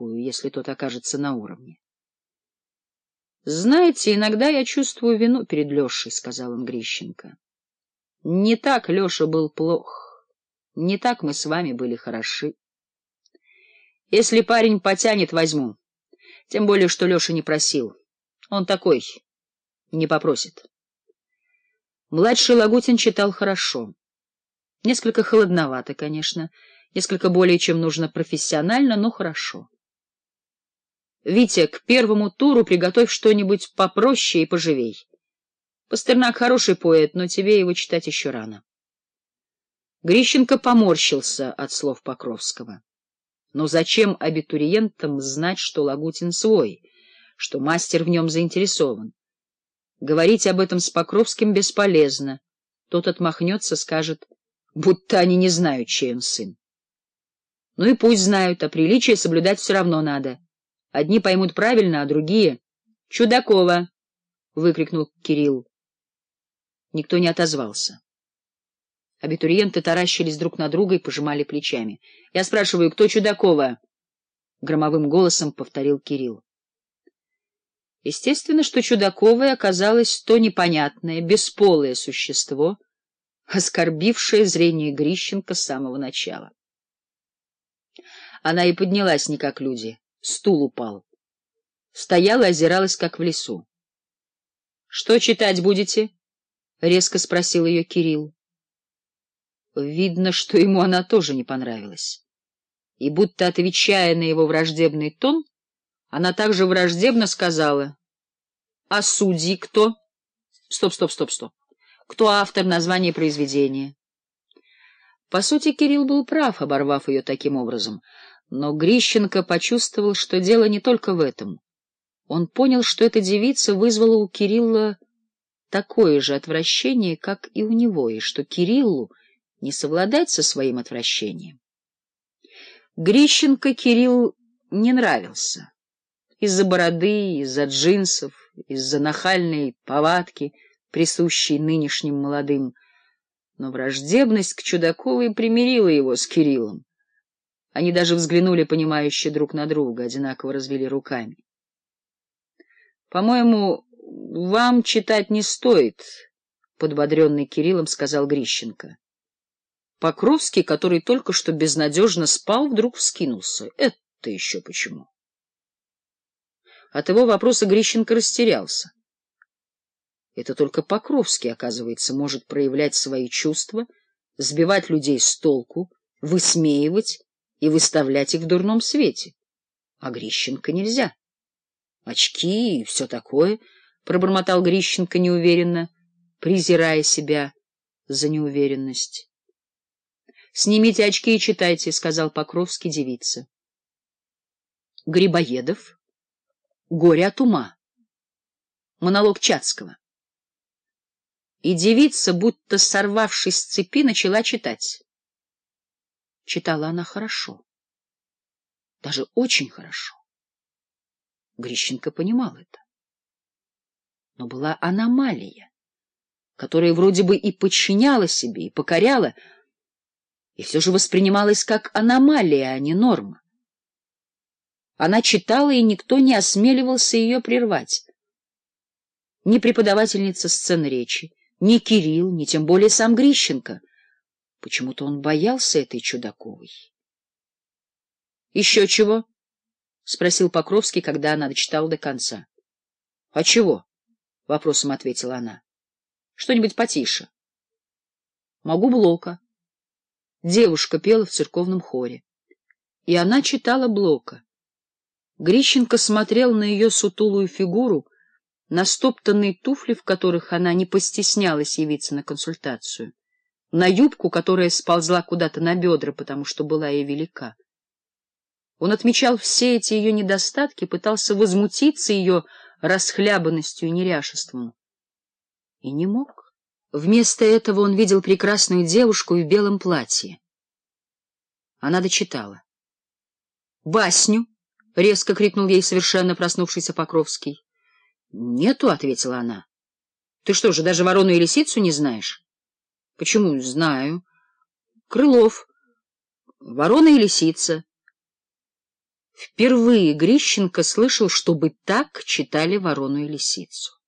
успокою, если тот окажется на уровне. — Знаете, иногда я чувствую вину перед Лешей, — сказал он Грищенко. — Не так Леша был плох, не так мы с вами были хороши. Если парень потянет, возьму. Тем более, что Леша не просил. Он такой, не попросит. Младший Лагутин читал хорошо. Несколько холодновато, конечно, несколько более, чем нужно профессионально, но хорошо. Витя, к первому туру приготовь что-нибудь попроще и поживей. Пастернак хороший поэт, но тебе его читать еще рано. Грищенко поморщился от слов Покровского. Но зачем абитуриентам знать, что Лагутин свой, что мастер в нем заинтересован? Говорить об этом с Покровским бесполезно. Тот отмахнется, скажет, будто они не знают, чей он сын. Ну и пусть знают, а приличие соблюдать все равно надо. Одни поймут правильно, а другие... — Чудакова! — выкрикнул Кирилл. Никто не отозвался. Абитуриенты таращились друг на друга и пожимали плечами. — Я спрашиваю, кто Чудакова? — громовым голосом повторил Кирилл. Естественно, что Чудаковой оказалось то непонятное, бесполое существо, оскорбившее зрение Грищенко с самого начала. Она и поднялась не как люди стул упал. Стояла и озиралась, как в лесу. — Что читать будете? — резко спросил ее Кирилл. Видно, что ему она тоже не понравилась. И будто отвечая на его враждебный тон, она также враждебно сказала. — А судьи кто? — Стоп, стоп, стоп, стоп. Кто автор названия произведения? По сути, Кирилл был прав, оборвав ее таким образом — но Грищенко почувствовал, что дело не только в этом. Он понял, что эта девица вызвала у Кирилла такое же отвращение, как и у него, и что Кириллу не совладать со своим отвращением. Грищенко Кирилл не нравился. Из-за бороды, из-за джинсов, из-за нахальной повадки, присущей нынешним молодым. Но враждебность к Чудаковой примирила его с Кириллом. Они даже взглянули, понимающие друг на друга, одинаково развели руками. — По-моему, вам читать не стоит, — подбодренный Кириллом сказал Грищенко. Покровский, который только что безнадежно спал, вдруг вскинулся. Это еще почему? От его вопроса Грищенко растерялся. Это только Покровский, оказывается, может проявлять свои чувства, сбивать людей с толку, высмеивать, и выставлять их в дурном свете. А Грищенко нельзя. Очки и все такое, — пробормотал Грищенко неуверенно, презирая себя за неуверенность. — Снимите очки и читайте, — сказал Покровский девица. Грибоедов. Горе от ума. Монолог Чацкого. И девица, будто сорвавшись с цепи, начала читать. Читала она хорошо. Даже очень хорошо. Грищенко понимал это. Но была аномалия, которая вроде бы и подчиняла себе, и покоряла, и все же воспринималась как аномалия, а не норма. Она читала, и никто не осмеливался ее прервать. Ни преподавательница сцен речи, ни Кирилл, ни тем более сам Грищенко. Почему-то он боялся этой чудаковой. — Еще чего? — спросил Покровский, когда она дочитала до конца. — А чего? — вопросом ответила она. — Что-нибудь потише. — Могу Блока. Девушка пела в церковном хоре. И она читала Блока. Грищенко смотрел на ее сутулую фигуру, на стоптанные туфли, в которых она не постеснялась явиться на консультацию на юбку, которая сползла куда-то на бедра, потому что была ей велика. Он отмечал все эти ее недостатки, пытался возмутиться ее расхлябанностью и неряшеством. И не мог. Вместо этого он видел прекрасную девушку в белом платье. Она дочитала. — Басню! — резко крикнул ей совершенно проснувшийся Покровский. — Нету, — ответила она. — Ты что же, даже ворону и лисицу не знаешь? Почему знаю? Крылов. Ворона и лисица. Впервые Грищенко слышал, чтобы так читали ворону и лисицу.